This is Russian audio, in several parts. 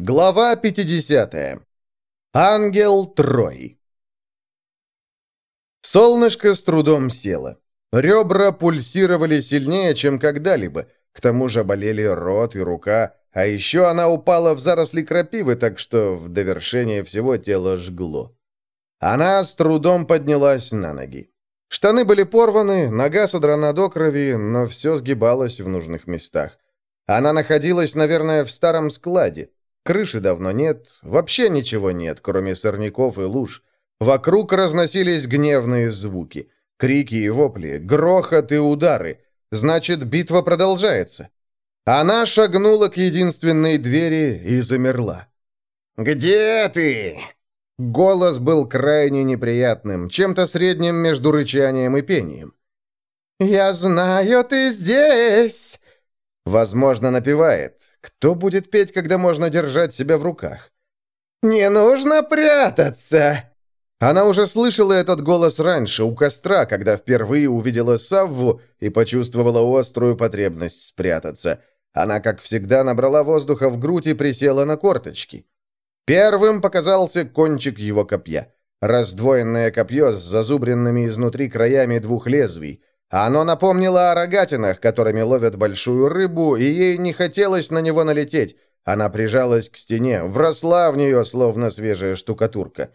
Глава 50. Ангел Трой. Солнышко с трудом село. Ребра пульсировали сильнее, чем когда-либо. К тому же болели рот и рука, а еще она упала в заросли крапивы, так что в довершение всего тело жгло. Она с трудом поднялась на ноги. Штаны были порваны, нога содрана до крови, но все сгибалось в нужных местах. Она находилась, наверное, в старом складе. Крыши давно нет, вообще ничего нет, кроме сорняков и луж. Вокруг разносились гневные звуки. Крики и вопли, грохот и удары. Значит, битва продолжается. Она шагнула к единственной двери и замерла. «Где ты?» Голос был крайне неприятным, чем-то средним между рычанием и пением. «Я знаю, ты здесь!» Возможно, напевает. Кто будет петь, когда можно держать себя в руках? «Не нужно прятаться!» Она уже слышала этот голос раньше, у костра, когда впервые увидела Савву и почувствовала острую потребность спрятаться. Она, как всегда, набрала воздуха в грудь и присела на корточки. Первым показался кончик его копья. Раздвоенное копье с зазубренными изнутри краями двух лезвий. Оно напомнило о рогатинах, которыми ловят большую рыбу, и ей не хотелось на него налететь. Она прижалась к стене, вросла в нее, словно свежая штукатурка.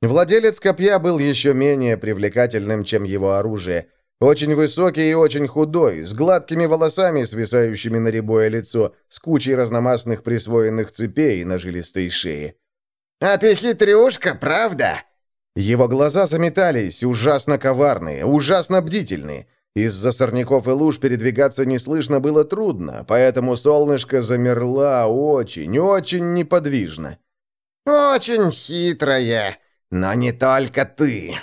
Владелец копья был еще менее привлекательным, чем его оружие. Очень высокий и очень худой, с гладкими волосами, свисающими на рябое лицо, с кучей разномастных присвоенных цепей на жилистой шее. «А ты хитрюшка, правда?» Его глаза заметались, ужасно коварные, ужасно бдительные. Из-за сорняков и луж передвигаться неслышно было трудно, поэтому солнышко замерла очень, очень неподвижно. «Очень хитрая, но не только ты!»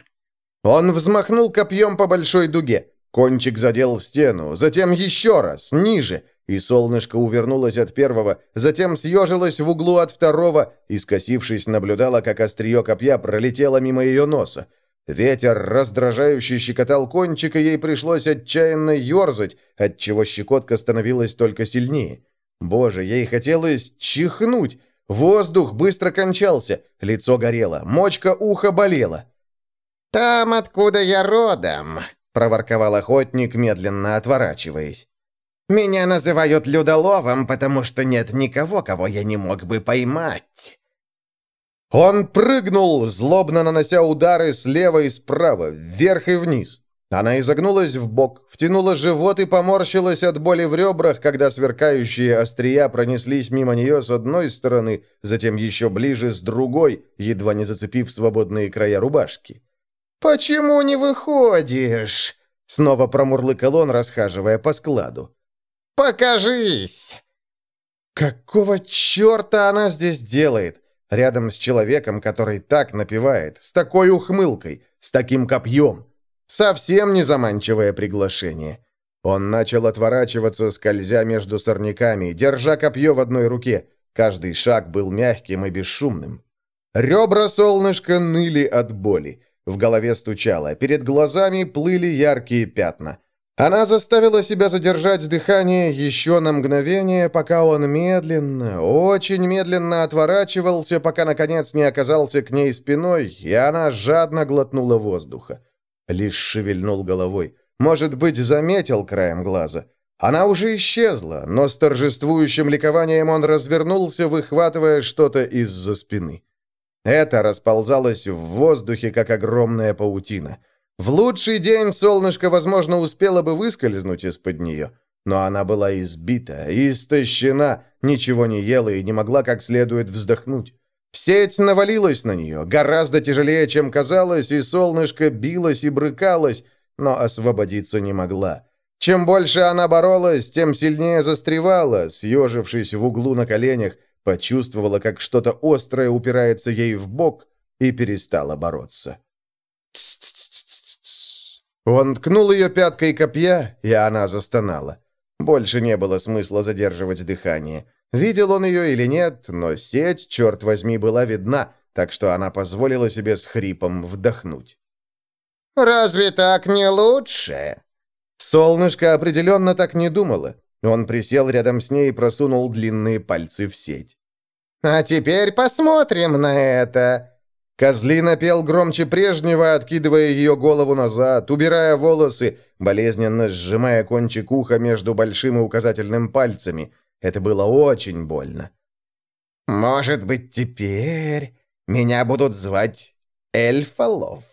Он взмахнул копьем по большой дуге. Кончик задел стену, затем еще раз, ниже, и солнышко увернулось от первого, затем съежилось в углу от второго и, скосившись, наблюдала, как острие копья пролетело мимо ее носа. Ветер, раздражающий, щекотал кончик, и ей пришлось отчаянно ерзать, отчего щекотка становилась только сильнее. Боже, ей хотелось чихнуть. Воздух быстро кончался, лицо горело, мочка уха болела. «Там, откуда я родом», — проворковал охотник, медленно отворачиваясь. Меня называют людоловом, потому что нет никого, кого я не мог бы поймать». Он прыгнул, злобно нанося удары слева и справа, вверх и вниз. Она изогнулась в бок, втянула живот и поморщилась от боли в ребрах, когда сверкающие острия пронеслись мимо нее с одной стороны, затем еще ближе с другой, едва не зацепив свободные края рубашки. «Почему не выходишь?» Снова промурлыкал он, расхаживая по складу. Покажись!» Какого черта она здесь делает? Рядом с человеком, который так напевает, с такой ухмылкой, с таким копьем. Совсем незаманчивое приглашение. Он начал отворачиваться, скользя между сорняками, держа копье в одной руке. Каждый шаг был мягким и бесшумным. Ребра солнышка ныли от боли. В голове стучало, перед глазами плыли яркие пятна. Она заставила себя задержать дыхание еще на мгновение, пока он медленно, очень медленно отворачивался, пока, наконец, не оказался к ней спиной, и она жадно глотнула воздуха. Лишь шевельнул головой. Может быть, заметил краем глаза. Она уже исчезла, но с торжествующим ликованием он развернулся, выхватывая что-то из-за спины. Это расползалось в воздухе, как огромная паутина. В лучший день солнышко, возможно, успело бы выскользнуть из-под нее. Но она была избита, истощена, ничего не ела и не могла как следует вздохнуть. Сеть навалилась на нее, гораздо тяжелее, чем казалось, и солнышко билось и брыкалось, но освободиться не могла. Чем больше она боролась, тем сильнее застревала, съежившись в углу на коленях, почувствовала, как что-то острое упирается ей в бок и перестала бороться. Он ткнул ее пяткой копья, и она застонала. Больше не было смысла задерживать дыхание. Видел он ее или нет, но сеть, черт возьми, была видна, так что она позволила себе с хрипом вдохнуть. «Разве так не лучше?» Солнышко определенно так не думало. Он присел рядом с ней и просунул длинные пальцы в сеть. А теперь посмотрим на это!» Козлина пел громче прежнего, откидывая ее голову назад, убирая волосы, болезненно сжимая кончик уха между большим и указательным пальцами. Это было очень больно. «Может быть, теперь меня будут звать Эльфолов?»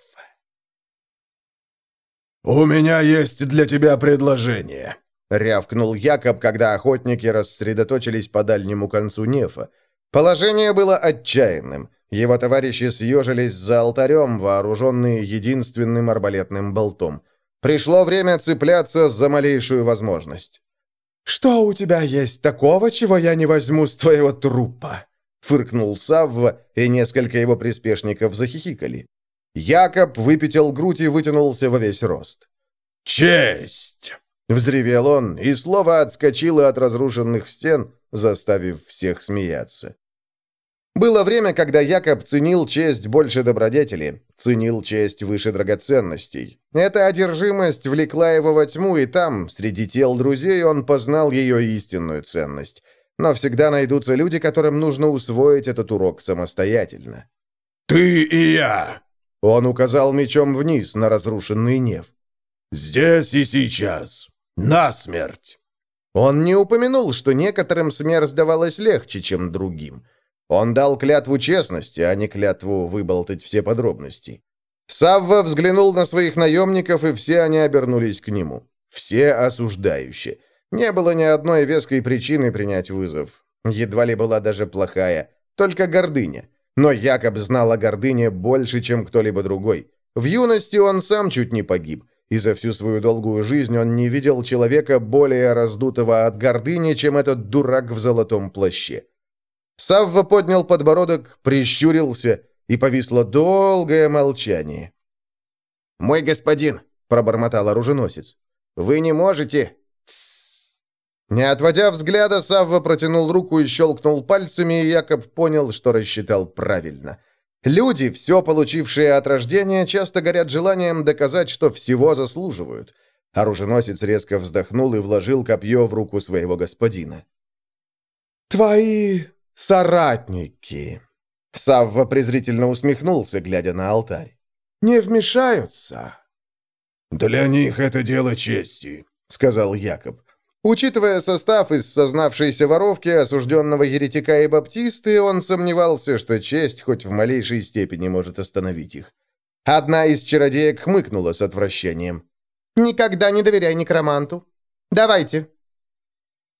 «У меня есть для тебя предложение», — рявкнул Якоб, когда охотники рассредоточились по дальнему концу нефа. Положение было отчаянным. Его товарищи съежились за алтарем, вооруженные единственным арбалетным болтом. Пришло время цепляться за малейшую возможность. «Что у тебя есть такого, чего я не возьму с твоего трупа?» Фыркнул Савва, и несколько его приспешников захихикали. Якоб выпятил грудь и вытянулся во весь рост. «Честь!» — взревел он, и слово отскочило от разрушенных стен, заставив всех смеяться. Было время, когда Якоб ценил честь больше добродетели, ценил честь выше драгоценностей. Эта одержимость влекла его во тьму, и там, среди тел друзей, он познал ее истинную ценность. Но всегда найдутся люди, которым нужно усвоить этот урок самостоятельно. «Ты и я!» Он указал мечом вниз на разрушенный неф. «Здесь и сейчас. Насмерть!» Он не упомянул, что некоторым смерть давалась легче, чем другим – он дал клятву честности, а не клятву выболтать все подробности. Савва взглянул на своих наемников, и все они обернулись к нему. Все осуждающие. Не было ни одной веской причины принять вызов. Едва ли была даже плохая. Только гордыня. Но Якоб знал о гордыне больше, чем кто-либо другой. В юности он сам чуть не погиб. И за всю свою долгую жизнь он не видел человека более раздутого от гордыни, чем этот дурак в золотом плаще. Савва поднял подбородок, прищурился, и повисло долгое молчание. «Мой господин», — пробормотал оруженосец, — «вы не можете...» Не отводя взгляда, Савва протянул руку и щелкнул пальцами, и Якоб понял, что рассчитал правильно. Люди, все получившие от рождения, часто горят желанием доказать, что всего заслуживают. Оруженосец резко вздохнул и вложил копье в руку своего господина. «Твои «Соратники!» Савва презрительно усмехнулся, глядя на алтарь. «Не вмешаются!» «Для них это дело чести», — сказал Якоб. Учитывая состав из сознавшейся воровки, осужденного еретика и баптисты, он сомневался, что честь хоть в малейшей степени может остановить их. Одна из чародеек хмыкнула с отвращением. «Никогда не доверяй некроманту. Давайте,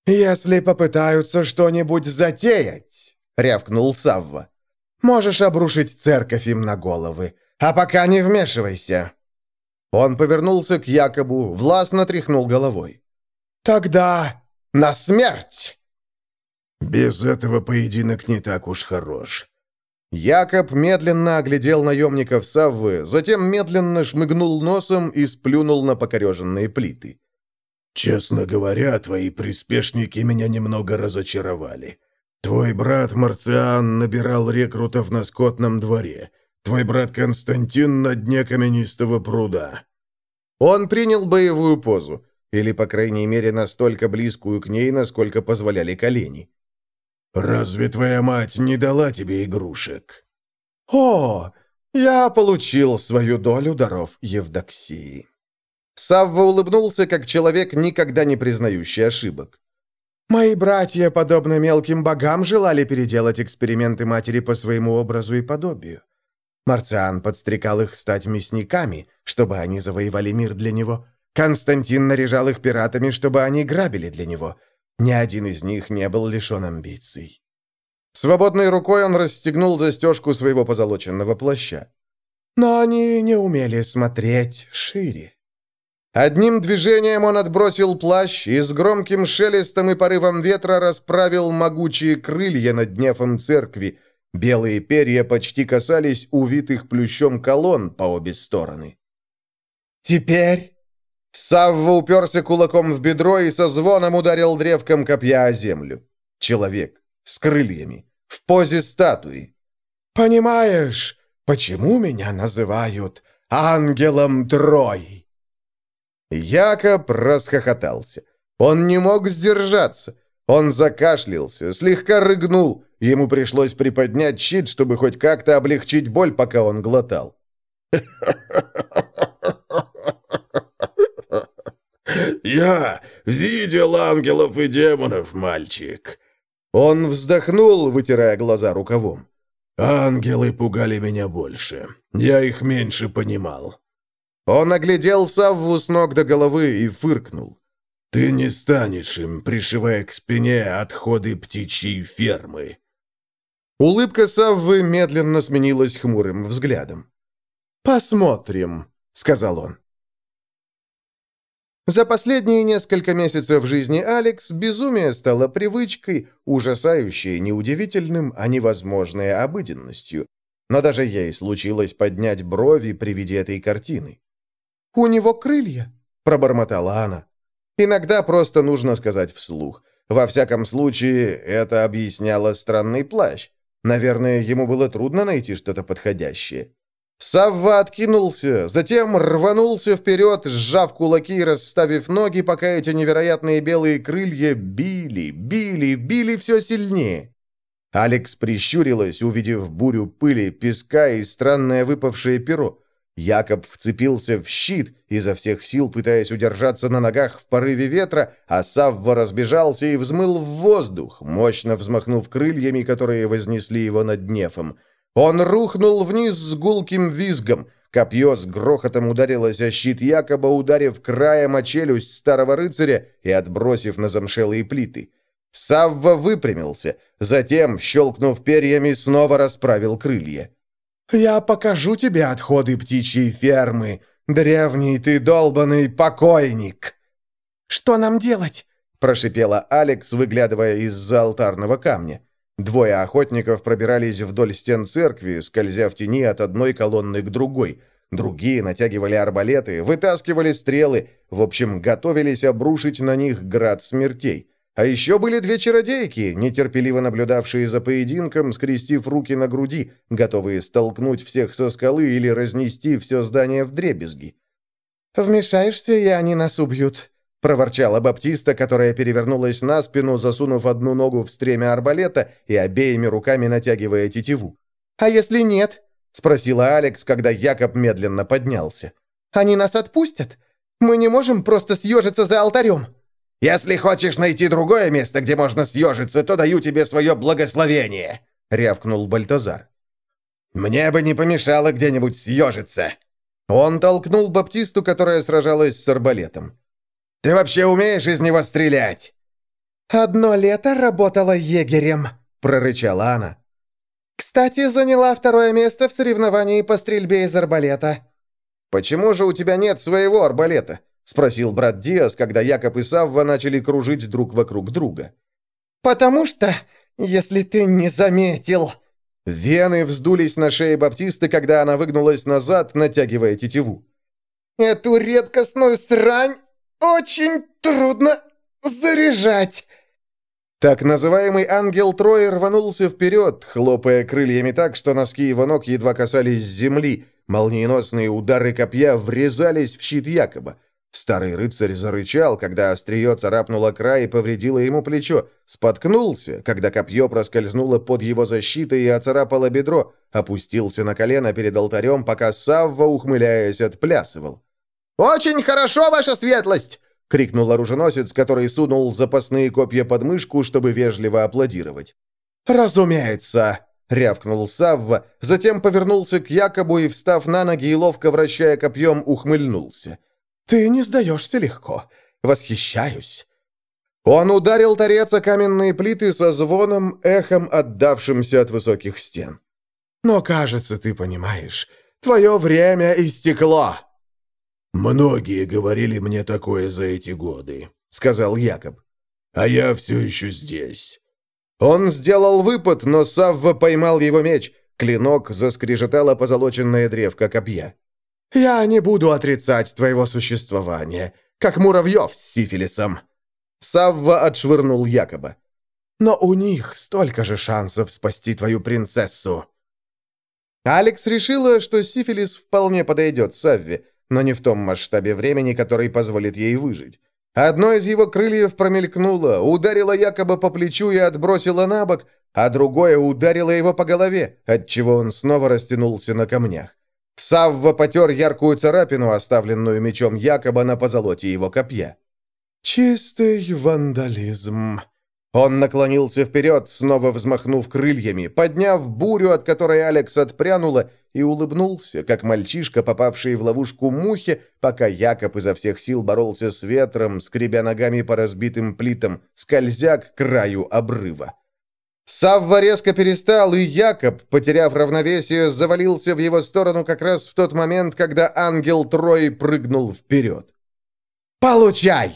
«Если попытаются что-нибудь затеять», — рявкнул Савва, — «можешь обрушить церковь им на головы, а пока не вмешивайся». Он повернулся к Якобу, властно тряхнул головой. «Тогда на смерть!» «Без этого поединок не так уж хорош». Якоб медленно оглядел наемников Саввы, затем медленно шмыгнул носом и сплюнул на покореженные плиты. «Честно говоря, твои приспешники меня немного разочаровали. Твой брат Марциан набирал рекрутов на скотном дворе. Твой брат Константин на дне каменистого пруда». Он принял боевую позу, или, по крайней мере, настолько близкую к ней, насколько позволяли колени. «Разве твоя мать не дала тебе игрушек?» «О, я получил свою долю даров Евдоксии». Савва улыбнулся, как человек, никогда не признающий ошибок. «Мои братья, подобно мелким богам, желали переделать эксперименты матери по своему образу и подобию. Марциан подстрекал их стать мясниками, чтобы они завоевали мир для него. Константин наряжал их пиратами, чтобы они грабили для него. Ни один из них не был лишен амбиций». Свободной рукой он расстегнул застежку своего позолоченного плаща. «Но они не умели смотреть шире». Одним движением он отбросил плащ и с громким шелестом и порывом ветра расправил могучие крылья над нефом церкви. Белые перья почти касались увитых плющом колонн по обе стороны. «Теперь...» Савва уперся кулаком в бедро и со звоном ударил древком копья о землю. Человек с крыльями, в позе статуи. «Понимаешь, почему меня называют ангелом Трой?» Якоб расхохотался. Он не мог сдержаться. Он закашлялся, слегка рыгнул, ему пришлось приподнять щит, чтобы хоть как-то облегчить боль, пока он глотал. «Я видел ангелов и демонов, мальчик!» Он вздохнул, вытирая глаза рукавом. «Ангелы пугали меня больше. Я их меньше понимал». Он оглядел Савву с ног до головы и фыркнул. «Ты не станешь им, пришивая к спине отходы птичьей фермы». Улыбка Саввы медленно сменилась хмурым взглядом. «Посмотрим», — сказал он. За последние несколько месяцев жизни Алекс безумие стало привычкой, ужасающей неудивительным, а невозможной обыденностью. Но даже ей случилось поднять брови при виде этой картины. «У него крылья», — пробормотала она. Иногда просто нужно сказать вслух. Во всяком случае, это объясняло странный плащ. Наверное, ему было трудно найти что-то подходящее. Савва откинулся, затем рванулся вперед, сжав кулаки и расставив ноги, пока эти невероятные белые крылья били, били, били все сильнее. Алекс прищурилась, увидев бурю пыли, песка и странное выпавшее перо. Якоб вцепился в щит, изо всех сил пытаясь удержаться на ногах в порыве ветра, а Савва разбежался и взмыл в воздух, мощно взмахнув крыльями, которые вознесли его над Нефом. Он рухнул вниз с гулким визгом. Копье с грохотом ударилось о щит якобы ударив краем о челюсть старого рыцаря и отбросив на замшелые плиты. Савва выпрямился, затем, щелкнув перьями, снова расправил крылья. «Я покажу тебе отходы птичьей фермы, древний ты долбанный покойник!» «Что нам делать?» – прошипела Алекс, выглядывая из-за алтарного камня. Двое охотников пробирались вдоль стен церкви, скользя в тени от одной колонны к другой. Другие натягивали арбалеты, вытаскивали стрелы, в общем, готовились обрушить на них град смертей. А еще были две чародейки, нетерпеливо наблюдавшие за поединком, скрестив руки на груди, готовые столкнуть всех со скалы или разнести все здание в дребезги. «Вмешаешься, и они нас убьют», — проворчала Баптиста, которая перевернулась на спину, засунув одну ногу в стремя арбалета и обеими руками натягивая тетиву. «А если нет?» — спросила Алекс, когда Якоб медленно поднялся. «Они нас отпустят? Мы не можем просто съежиться за алтарем!» «Если хочешь найти другое место, где можно съежиться, то даю тебе свое благословение!» — рявкнул Бальтазар. «Мне бы не помешало где-нибудь съежиться!» Он толкнул Баптисту, которая сражалась с арбалетом. Ты вообще умеешь из него стрелять?» «Одно лето работала егерем», — прорычала она. «Кстати, заняла второе место в соревновании по стрельбе из арбалета». «Почему же у тебя нет своего арбалета?» — спросил брат Диас, когда Якоб и Савва начали кружить друг вокруг друга. «Потому что, если ты не заметил...» Вены вздулись на шее Баптисты, когда она выгнулась назад, натягивая тетиву. «Эту редкостную срань очень трудно заряжать!» Так называемый ангел Трой рванулся вперед, хлопая крыльями так, что носки его ног едва касались земли. Молниеносные удары копья врезались в щит Якоба. Старый рыцарь зарычал, когда острие царапнуло край и повредило ему плечо. Споткнулся, когда копье проскользнуло под его защитой и оцарапало бедро. Опустился на колено перед алтарем, пока Савва, ухмыляясь, отплясывал. «Очень хорошо, ваша светлость!» — крикнул оруженосец, который сунул запасные копья под мышку, чтобы вежливо аплодировать. «Разумеется!» — рявкнул Савва, затем повернулся к Якобу и, встав на ноги и ловко вращая копьем, ухмыльнулся. «Ты не сдаешься легко. Восхищаюсь!» Он ударил торец о каменные плиты со звоном, эхом отдавшимся от высоких стен. «Но, кажется, ты понимаешь, твое время истекло!» «Многие говорили мне такое за эти годы», — сказал Якоб. «А я все еще здесь». Он сделал выпад, но Савва поймал его меч. Клинок заскрежетала позолоченная древка копья. «Я не буду отрицать твоего существования, как муравьев с сифилисом». Савва отшвырнул Якоба. «Но у них столько же шансов спасти твою принцессу». Алекс решила, что сифилис вполне подойдет Савве, но не в том масштабе времени, который позволит ей выжить. Одно из его крыльев промелькнуло, ударило якобы по плечу и отбросило на бок, а другое ударило его по голове, отчего он снова растянулся на камнях. Савва потер яркую царапину, оставленную мечом якобы на позолоте его копья. «Чистый вандализм», он наклонился вперед, снова взмахнув крыльями, подняв бурю, от которой Алекс отпрянула, и улыбнулся, как мальчишка, попавший в ловушку мухи, пока Якоб изо всех сил боролся с ветром, скребя ногами по разбитым плитам, скользя к краю обрыва. Савва резко перестал, и Якоб, потеряв равновесие, завалился в его сторону как раз в тот момент, когда ангел Трой прыгнул вперед. «Получай!»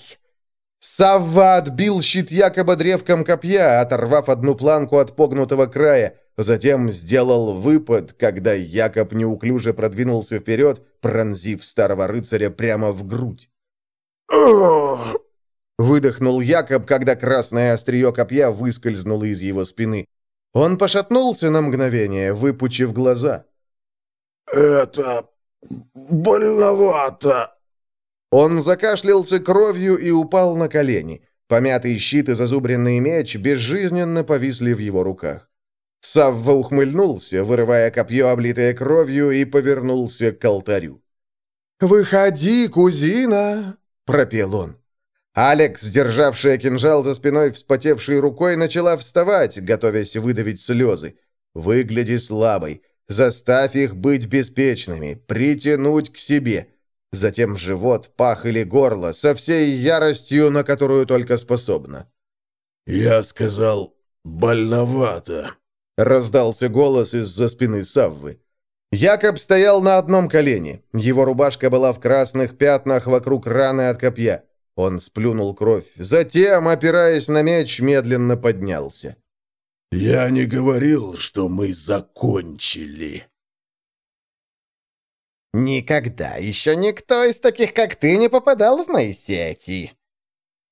Савва отбил щит якобы древком копья, оторвав одну планку от погнутого края, затем сделал выпад, когда Якоб неуклюже продвинулся вперед, пронзив старого рыцаря прямо в грудь. Выдохнул Якоб, когда красное острие копья выскользнуло из его спины. Он пошатнулся на мгновение, выпучив глаза. «Это больновато», он закашлялся кровью и упал на колени. Помятый щит и зазубренный меч безжизненно повисли в его руках. Савва ухмыльнулся, вырывая копье, облитое кровью, и повернулся к алтарю. «Выходи, кузина!» — пропел он. Алекс, державшая кинжал за спиной вспотевшей рукой, начала вставать, готовясь выдавить слезы. «Выгляди слабой. Заставь их быть беспечными, притянуть к себе. Затем живот, пах или горло, со всей яростью, на которую только способна. «Я сказал, больновато», — раздался голос из-за спины Саввы. Якоб стоял на одном колене. Его рубашка была в красных пятнах вокруг раны от копья. Он сплюнул кровь. Затем, опираясь на меч, медленно поднялся. «Я не говорил, что мы закончили». «Никогда еще никто из таких, как ты, не попадал в мои сети!»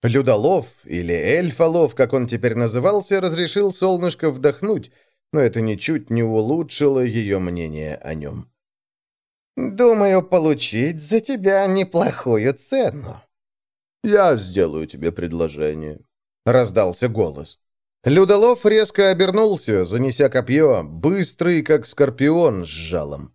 Людолов, или эльфолов, как он теперь назывался, разрешил солнышко вдохнуть, но это ничуть не улучшило ее мнение о нем. «Думаю, получить за тебя неплохую цену». «Я сделаю тебе предложение», — раздался голос. Людолов резко обернулся, занеся копье, быстрый, как скорпион с жалом.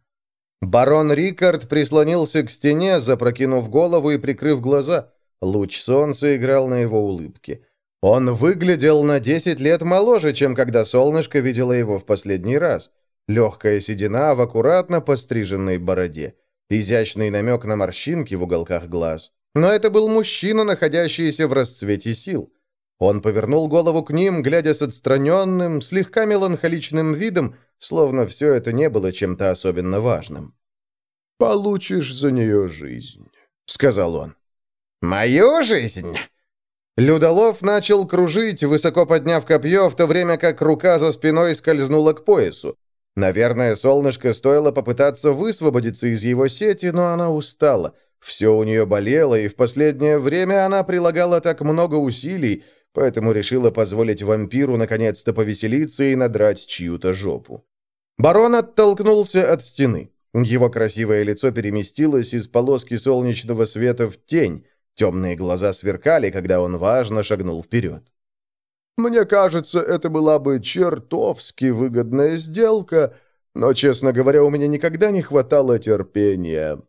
Барон Рикард прислонился к стене, запрокинув голову и прикрыв глаза. Луч солнца играл на его улыбке. Он выглядел на 10 лет моложе, чем когда солнышко видело его в последний раз. Легкая седина в аккуратно постриженной бороде. Изящный намек на морщинки в уголках глаз. Но это был мужчина, находящийся в расцвете сил. Он повернул голову к ним, глядя с отстраненным, слегка меланхоличным видом, словно все это не было чем-то особенно важным. «Получишь за нее жизнь», — сказал он. «Мою жизнь?» Людолов начал кружить, высоко подняв копье, в то время как рука за спиной скользнула к поясу. Наверное, солнышко стоило попытаться высвободиться из его сети, но она устала. Все у нее болело, и в последнее время она прилагала так много усилий, поэтому решила позволить вампиру наконец-то повеселиться и надрать чью-то жопу. Барон оттолкнулся от стены. Его красивое лицо переместилось из полоски солнечного света в тень. Темные глаза сверкали, когда он важно шагнул вперед. «Мне кажется, это была бы чертовски выгодная сделка, но, честно говоря, у меня никогда не хватало терпения».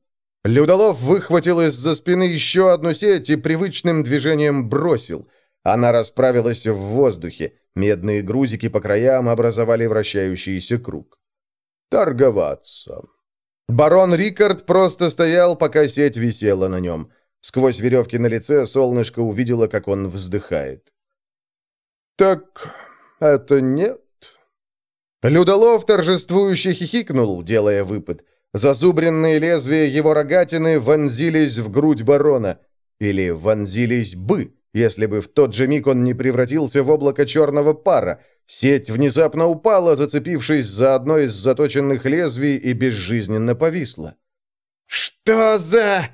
Людолов выхватил из-за спины еще одну сеть и привычным движением бросил. Она расправилась в воздухе. Медные грузики по краям образовали вращающийся круг. Торговаться. Барон Рикард просто стоял, пока сеть висела на нем. Сквозь веревки на лице солнышко увидело, как он вздыхает. «Так это нет?» Людолов торжествующе хихикнул, делая выпад. Зазубренные лезвия его рогатины вонзились в грудь барона. Или вонзились бы, если бы в тот же миг он не превратился в облако черного пара. Сеть внезапно упала, зацепившись за одно из заточенных лезвий и безжизненно повисла. «Что за...»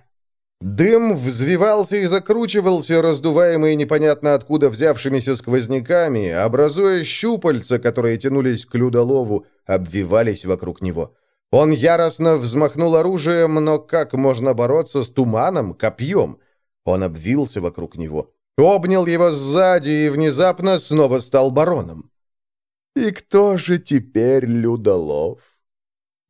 Дым взвивался и закручивался, раздуваемый непонятно откуда взявшимися сквозняками, образуя щупальца, которые тянулись к Людолову, обвивались вокруг него. Он яростно взмахнул оружием, но как можно бороться с туманом, копьем? Он обвился вокруг него. Обнял его сзади и внезапно снова стал бароном. И кто же теперь Людолов?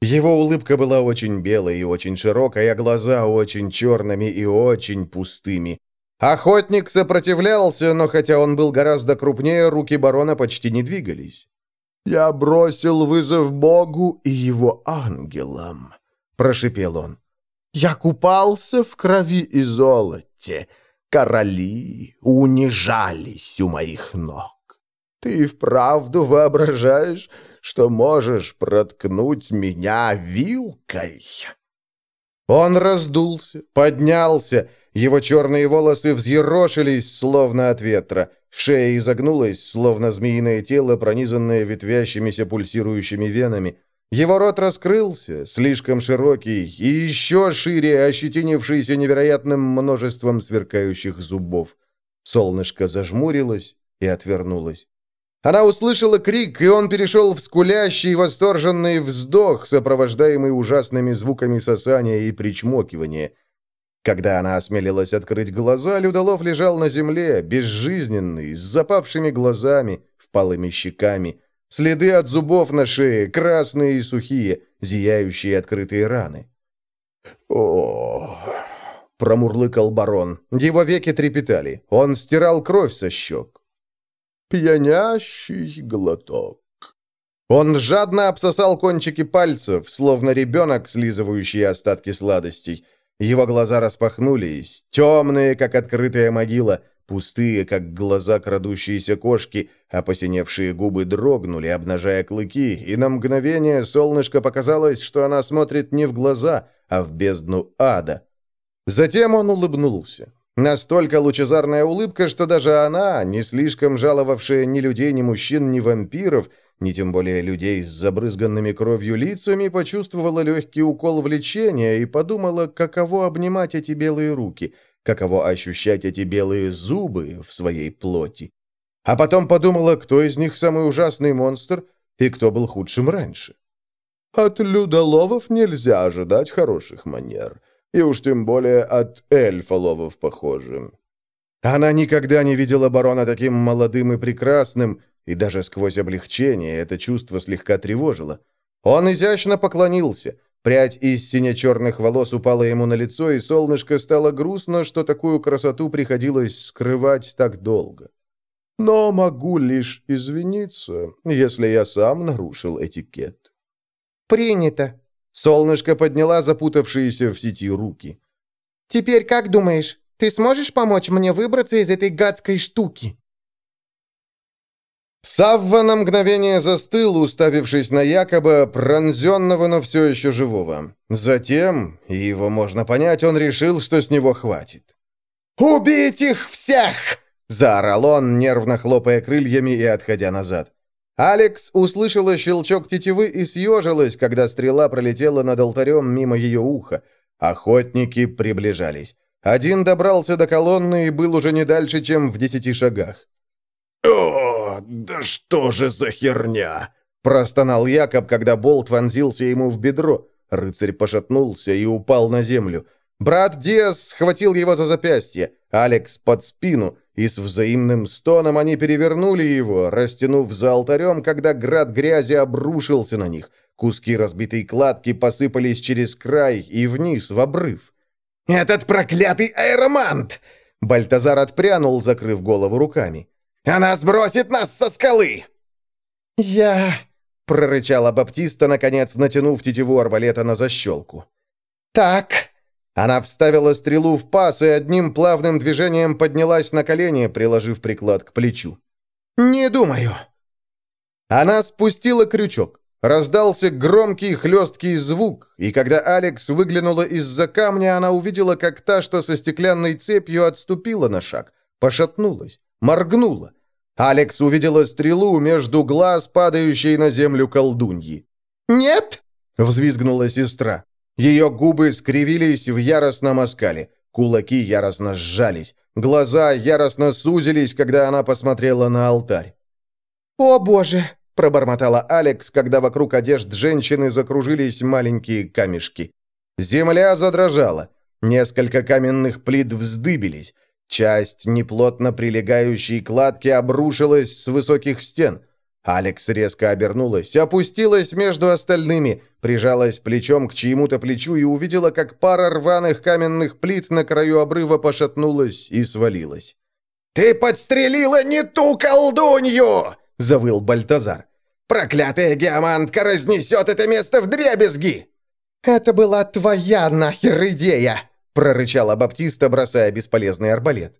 Его улыбка была очень белой и очень широкой, а глаза очень черными и очень пустыми. Охотник сопротивлялся, но хотя он был гораздо крупнее, руки барона почти не двигались. «Я бросил вызов Богу и его ангелам», — прошипел он. «Я купался в крови и золоте. Короли унижались у моих ног. Ты вправду воображаешь, что можешь проткнуть меня вилкой?» Он раздулся, поднялся, его черные волосы взъерошились, словно от ветра, шея изогнулась, словно змеиное тело, пронизанное ветвящимися пульсирующими венами. Его рот раскрылся, слишком широкий, и еще шире, ощетинившийся невероятным множеством сверкающих зубов. Солнышко зажмурилось и отвернулось. Она услышала крик, и он перешел в скулящий, восторженный вздох, сопровождаемый ужасными звуками сосания и причмокивания. Когда она осмелилась открыть глаза, Людолов лежал на земле, безжизненный, с запавшими глазами, впалыми щеками, следы от зубов на шее, красные и сухие, зияющие открытые раны. «О!» — промурлыкал барон. Его веки трепетали. Он стирал кровь со щек пьянящий глоток. Он жадно обсосал кончики пальцев, словно ребенок, слизывающий остатки сладостей. Его глаза распахнулись, темные, как открытая могила, пустые, как глаза крадущиеся кошки, а посиневшие губы дрогнули, обнажая клыки, и на мгновение солнышко показалось, что она смотрит не в глаза, а в бездну ада. Затем он улыбнулся. Настолько лучезарная улыбка, что даже она, не слишком жаловавшая ни людей, ни мужчин, ни вампиров, ни тем более людей с забрызганными кровью лицами, почувствовала легкий укол влечения и подумала, каково обнимать эти белые руки, каково ощущать эти белые зубы в своей плоти. А потом подумала, кто из них самый ужасный монстр и кто был худшим раньше. «От людоловов нельзя ожидать хороших манер», и уж тем более от эльфа похожим. Она никогда не видела барона таким молодым и прекрасным, и даже сквозь облегчение это чувство слегка тревожило. Он изящно поклонился. Прядь из сине-черных волос упала ему на лицо, и солнышко стало грустно, что такую красоту приходилось скрывать так долго. Но могу лишь извиниться, если я сам нарушил этикет. «Принято», Солнышко подняла запутавшиеся в сети руки. «Теперь как думаешь, ты сможешь помочь мне выбраться из этой гадской штуки?» Савва на мгновение застыл, уставившись на якобы пронзенного, но все еще живого. Затем, и его можно понять, он решил, что с него хватит. «Убить их всех!» – заорал он, нервно хлопая крыльями и отходя назад. Алекс услышала щелчок тетивы и съежилась, когда стрела пролетела над алтарем мимо ее уха. Охотники приближались. Один добрался до колонны и был уже не дальше, чем в десяти шагах. «О, да что же за херня!» Простонал Якоб, когда болт вонзился ему в бедро. Рыцарь пошатнулся и упал на землю. Брат Диас схватил его за запястье, Алекс под спину, и с взаимным стоном они перевернули его, растянув за алтарем, когда град грязи обрушился на них. Куски разбитой кладки посыпались через край и вниз в обрыв. «Этот проклятый аэромант!» Бальтазар отпрянул, закрыв голову руками. «Она сбросит нас со скалы!» «Я...» — прорычала Баптиста, наконец натянув тетиву арбалета на защелку. «Так...» Она вставила стрелу в паз и одним плавным движением поднялась на колени, приложив приклад к плечу. «Не думаю». Она спустила крючок. Раздался громкий хлесткий звук, и когда Алекс выглянула из-за камня, она увидела, как та, что со стеклянной цепью, отступила на шаг, пошатнулась, моргнула. Алекс увидела стрелу между глаз, падающей на землю колдуньи. «Нет!» — взвизгнула сестра. Ее губы скривились в яростном оскале, кулаки яростно сжались, глаза яростно сузились, когда она посмотрела на алтарь. «О, Боже!» – пробормотала Алекс, когда вокруг одежд женщины закружились маленькие камешки. Земля задрожала. Несколько каменных плит вздыбились. Часть неплотно прилегающей кладки обрушилась с высоких стен. Алекс резко обернулась, опустилась между остальными, прижалась плечом к чьему-то плечу и увидела, как пара рваных каменных плит на краю обрыва пошатнулась и свалилась. «Ты подстрелила не ту колдунью!» — завыл Бальтазар. «Проклятая геомантка разнесет это место в дребезги!» «Это была твоя нахер идея!» — прорычала Баптиста, бросая бесполезный арбалет.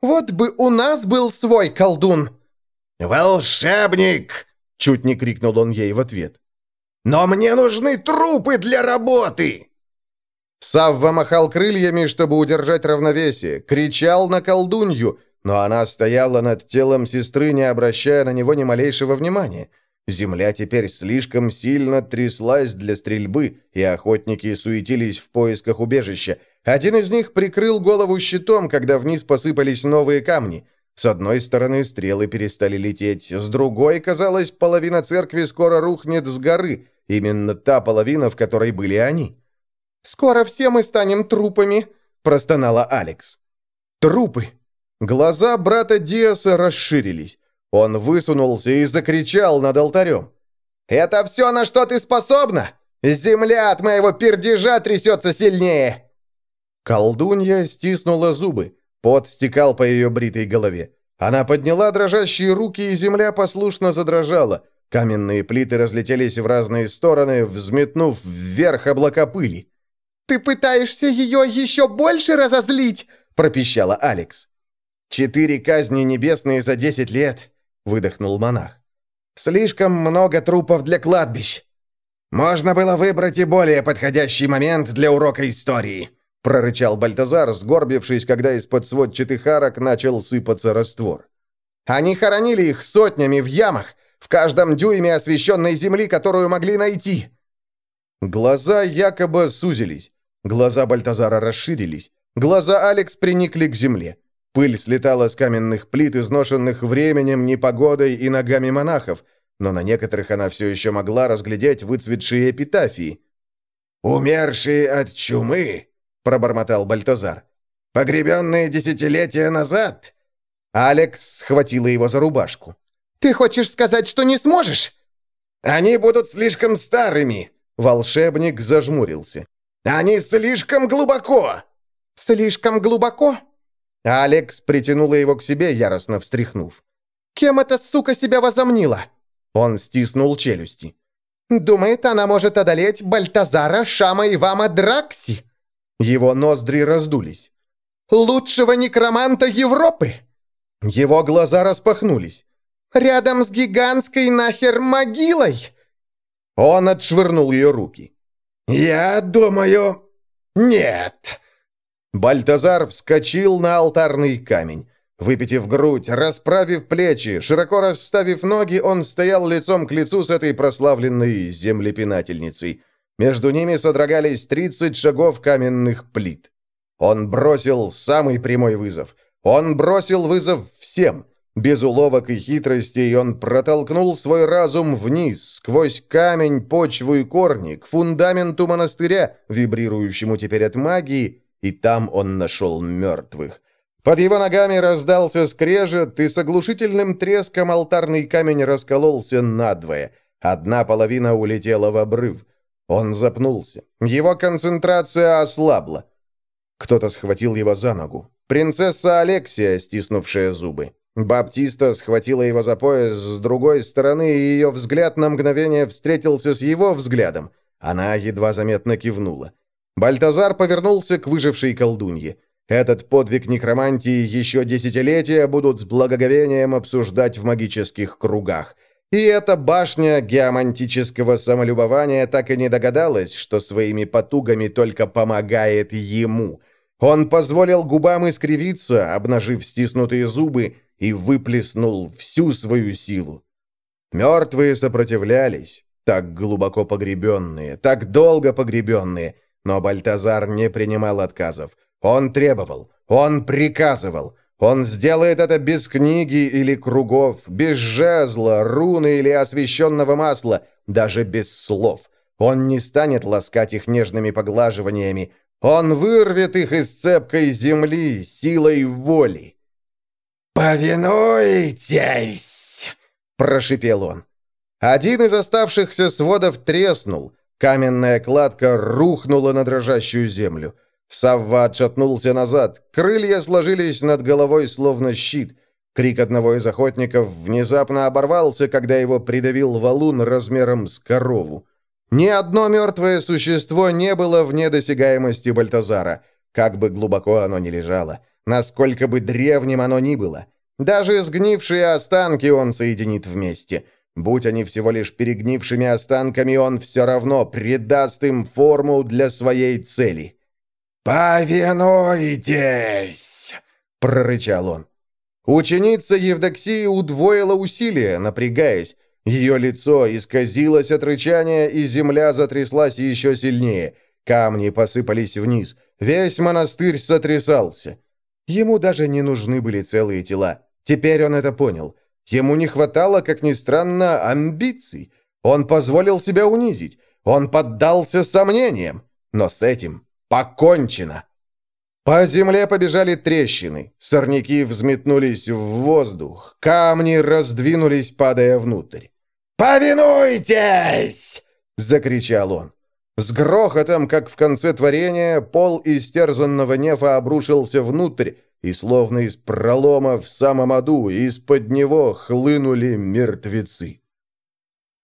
«Вот бы у нас был свой колдун!» «Волшебник!» — чуть не крикнул он ей в ответ. «Но мне нужны трупы для работы!» Савва махал крыльями, чтобы удержать равновесие, кричал на колдунью, но она стояла над телом сестры, не обращая на него ни малейшего внимания. Земля теперь слишком сильно тряслась для стрельбы, и охотники суетились в поисках убежища. Один из них прикрыл голову щитом, когда вниз посыпались новые камни. С одной стороны стрелы перестали лететь, с другой, казалось, половина церкви скоро рухнет с горы, именно та половина, в которой были они. «Скоро все мы станем трупами», – простонала Алекс. «Трупы!» Глаза брата Диаса расширились. Он высунулся и закричал над алтарем. «Это все, на что ты способна? Земля от моего пердежа трясется сильнее!» Колдунья стиснула зубы. Пот стекал по ее бритой голове. Она подняла дрожащие руки, и земля послушно задрожала. Каменные плиты разлетелись в разные стороны, взметнув вверх облака пыли. «Ты пытаешься ее еще больше разозлить?» – пропищала Алекс. «Четыре казни небесные за десять лет», — выдохнул монах. «Слишком много трупов для кладбищ. Можно было выбрать и более подходящий момент для урока истории», — прорычал Бальтазар, сгорбившись, когда из-под сводчатых арок начал сыпаться раствор. «Они хоронили их сотнями в ямах, в каждом дюйме освещенной земли, которую могли найти». Глаза якобы сузились, глаза Бальтазара расширились, глаза Алекс приникли к земле. Пыль слетала с каменных плит, изношенных временем, непогодой и ногами монахов, но на некоторых она все еще могла разглядеть выцветшие эпитафии. «Умершие от чумы», — пробормотал Бальтазар. «Погребенные десятилетия назад». Алекс схватила его за рубашку. «Ты хочешь сказать, что не сможешь?» «Они будут слишком старыми», — волшебник зажмурился. «Они слишком глубоко». «Слишком глубоко?» Алекс притянула его к себе, яростно встряхнув. «Кем эта сука себя возомнила?» Он стиснул челюсти. «Думает, она может одолеть Бальтазара, Шама и Вама Дракси?» Его ноздри раздулись. «Лучшего некроманта Европы!» Его глаза распахнулись. «Рядом с гигантской нахер могилой!» Он отшвырнул ее руки. «Я думаю... Нет!» Бальтазар вскочил на алтарный камень. Выпитив грудь, расправив плечи, широко расставив ноги, он стоял лицом к лицу с этой прославленной землепинательницей. Между ними содрогались 30 шагов каменных плит. Он бросил самый прямой вызов. Он бросил вызов всем. Без уловок и хитростей он протолкнул свой разум вниз, сквозь камень, почву и корни, к фундаменту монастыря, вибрирующему теперь от магии, и там он нашел мертвых. Под его ногами раздался скрежет, и с оглушительным треском алтарный камень раскололся надвое. Одна половина улетела в обрыв. Он запнулся. Его концентрация ослабла. Кто-то схватил его за ногу. Принцесса Алексия, стиснувшая зубы. Баптиста схватила его за пояс с другой стороны, и ее взгляд на мгновение встретился с его взглядом. Она едва заметно кивнула. Бальтазар повернулся к выжившей колдунье. Этот подвиг некромантии еще десятилетия будут с благоговением обсуждать в магических кругах. И эта башня геомантического самолюбования так и не догадалась, что своими потугами только помогает ему. Он позволил губам искривиться, обнажив стиснутые зубы, и выплеснул всю свою силу. Мертвые сопротивлялись, так глубоко погребенные, так долго погребенные, но Бальтазар не принимал отказов. Он требовал, он приказывал. Он сделает это без книги или кругов, без жезла, руны или освященного масла, даже без слов. Он не станет ласкать их нежными поглаживаниями. Он вырвет их из цепкой земли силой воли. «Повинуйтесь!» – прошипел он. Один из оставшихся сводов треснул. Каменная кладка рухнула на дрожащую землю. Савва отшатнулся назад. Крылья сложились над головой, словно щит. Крик одного из охотников внезапно оборвался, когда его придавил валун размером с корову. Ни одно мертвое существо не было вне досягаемости Бальтазара, как бы глубоко оно ни лежало, насколько бы древним оно ни было. Даже сгнившие останки он соединит вместе. Будь они всего лишь перегнившими останками, он все равно придаст им форму для своей цели. «Повинуйтесь!» — прорычал он. Ученица Евдоксии удвоила усилия, напрягаясь. Ее лицо исказилось от рычания, и земля затряслась еще сильнее. Камни посыпались вниз. Весь монастырь сотрясался. Ему даже не нужны были целые тела. Теперь он это понял. Ему не хватало, как ни странно, амбиций. Он позволил себя унизить. Он поддался сомнениям. Но с этим покончено. По земле побежали трещины. Сорняки взметнулись в воздух. Камни раздвинулись, падая внутрь. «Повинуйтесь!» — закричал он. С грохотом, как в конце творения, пол истерзанного нефа обрушился внутрь, и словно из пролома в самом аду из-под него хлынули мертвецы.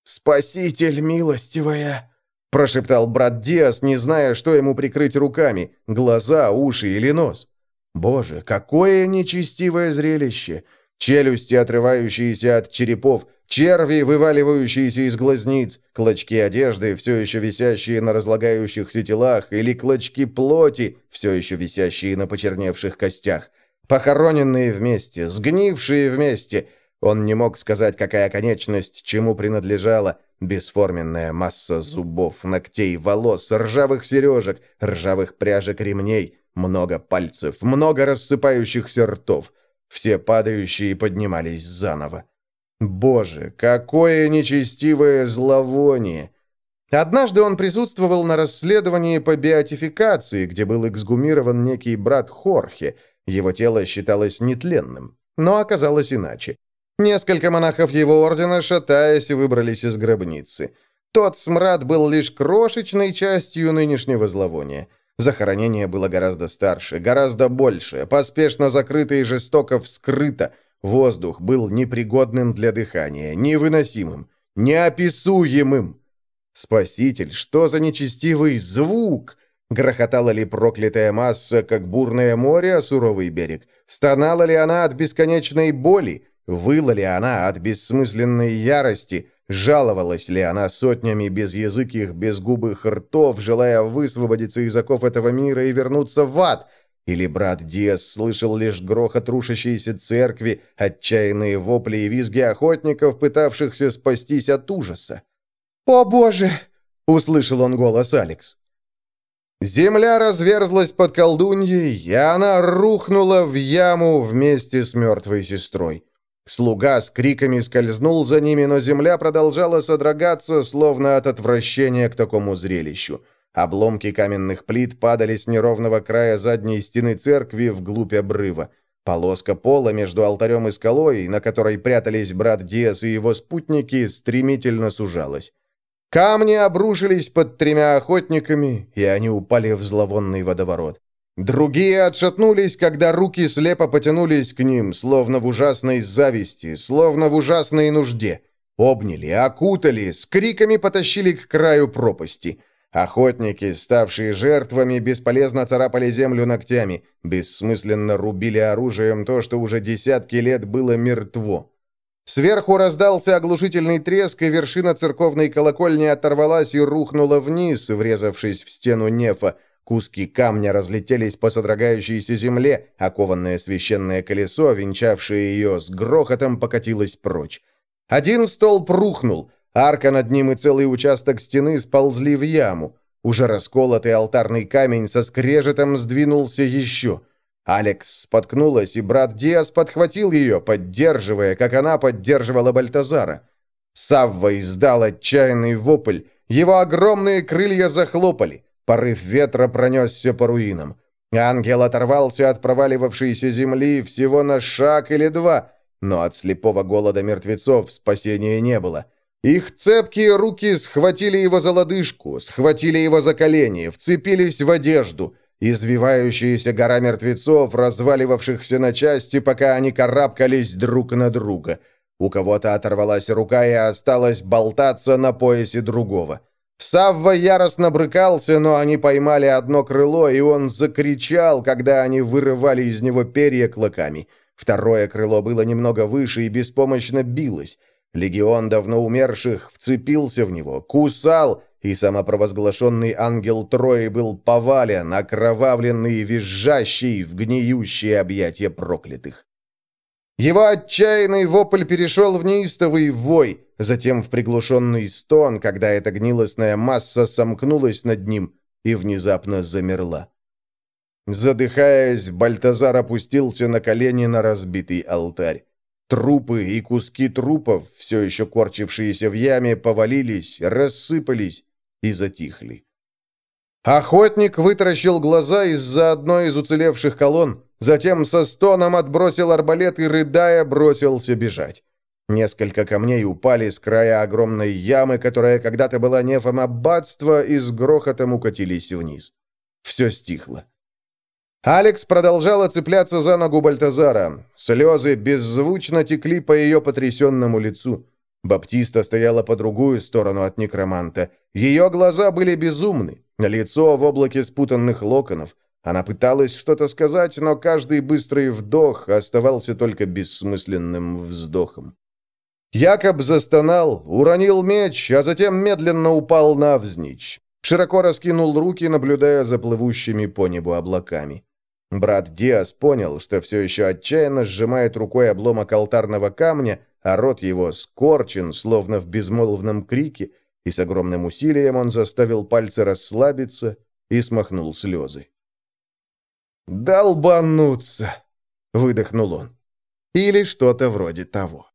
«Спаситель милостивая!» — прошептал брат Диас, не зная, что ему прикрыть руками, глаза, уши или нос. «Боже, какое нечестивое зрелище! Челюсти, отрывающиеся от черепов, черви, вываливающиеся из глазниц, клочки одежды, все еще висящие на разлагающихся телах, или клочки плоти, все еще висящие на почерневших костях. Похороненные вместе, сгнившие вместе. Он не мог сказать, какая конечность чему принадлежала. Бесформенная масса зубов, ногтей, волос, ржавых сережек, ржавых пряжек ремней, много пальцев, много рассыпающихся ртов. Все падающие поднимались заново. Боже, какое нечестивое зловоние! Однажды он присутствовал на расследовании по беатификации, где был эксгумирован некий брат Хорхе. Его тело считалось нетленным, но оказалось иначе. Несколько монахов его ордена, шатаясь, выбрались из гробницы. Тот смрад был лишь крошечной частью нынешнего зловония. Захоронение было гораздо старше, гораздо больше, поспешно закрыто и жестоко вскрыто. Воздух был непригодным для дыхания, невыносимым, неописуемым. Спаситель, что за нечестивый звук? Грохотала ли проклятая масса, как бурное море, о суровый берег? Стонала ли она от бесконечной боли? Выла ли она от бессмысленной ярости? Жаловалась ли она сотнями безязыких, безгубых ртов, желая высвободиться из оков этого мира и вернуться в ад? Или брат Диас слышал лишь грохот рушащейся церкви, отчаянные вопли и визги охотников, пытавшихся спастись от ужаса? «О, Боже!» — услышал он голос Алекс. Земля разверзлась под колдуньей, и она рухнула в яму вместе с мертвой сестрой. Слуга с криками скользнул за ними, но земля продолжала содрогаться, словно от отвращения к такому зрелищу. Обломки каменных плит падали с неровного края задней стены церкви вглубь обрыва. Полоска пола между алтарем и скалой, на которой прятались брат Диас и его спутники, стремительно сужалась. Камни обрушились под тремя охотниками, и они упали в зловонный водоворот. Другие отшатнулись, когда руки слепо потянулись к ним, словно в ужасной зависти, словно в ужасной нужде. Обняли, окутали, с криками потащили к краю пропасти. Охотники, ставшие жертвами, бесполезно царапали землю ногтями, бессмысленно рубили оружием то, что уже десятки лет было мертво. Сверху раздался оглушительный треск, и вершина церковной колокольни оторвалась и рухнула вниз, врезавшись в стену нефа, Куски камня разлетелись по содрогающейся земле, окованное священное колесо, венчавшее ее, с грохотом покатилось прочь. Один столб рухнул, арка над ним и целый участок стены сползли в яму. Уже расколотый алтарный камень со скрежетом сдвинулся еще. Алекс споткнулась, и брат Диас подхватил ее, поддерживая, как она поддерживала Бальтазара. Савва издал отчаянный вопль, его огромные крылья захлопали. Порыв ветра пронесся по руинам. Ангел оторвался от проваливавшейся земли всего на шаг или два, но от слепого голода мертвецов спасения не было. Их цепкие руки схватили его за лодыжку, схватили его за колени, вцепились в одежду. Извивающаяся гора мертвецов, разваливавшихся на части, пока они карабкались друг на друга. У кого-то оторвалась рука и осталась болтаться на поясе другого. Савва яростно брыкался, но они поймали одно крыло, и он закричал, когда они вырывали из него перья клыками. Второе крыло было немного выше и беспомощно билось. Легион давно умерших вцепился в него, кусал, и самопровозглашенный ангел Трои был повален, окровавленный и визжащий в гниющие объятия проклятых. Его отчаянный вопль перешел в неистовый вой, затем в приглушенный стон, когда эта гнилостная масса сомкнулась над ним и внезапно замерла. Задыхаясь, Бальтазар опустился на колени на разбитый алтарь. Трупы и куски трупов, все еще корчившиеся в яме, повалились, рассыпались и затихли. Охотник вытаращил глаза из-за одной из уцелевших колонн, Затем со стоном отбросил арбалет и, рыдая, бросился бежать. Несколько камней упали с края огромной ямы, которая когда-то была нефом аббатства, и с грохотом укатились вниз. Все стихло. Алекс продолжала цепляться за ногу Бальтазара. Слезы беззвучно текли по ее потрясенному лицу. Баптиста стояла по другую сторону от некроманта. Ее глаза были безумны, лицо в облаке спутанных локонов. Она пыталась что-то сказать, но каждый быстрый вдох оставался только бессмысленным вздохом. Якоб застонал, уронил меч, а затем медленно упал навзничь. Широко раскинул руки, наблюдая за плывущими по небу облаками. Брат Диас понял, что все еще отчаянно сжимает рукой обломок алтарного камня, а рот его скорчен, словно в безмолвном крике, и с огромным усилием он заставил пальцы расслабиться и смахнул слезы. «Долбануться!» — выдохнул он. Или что-то вроде того.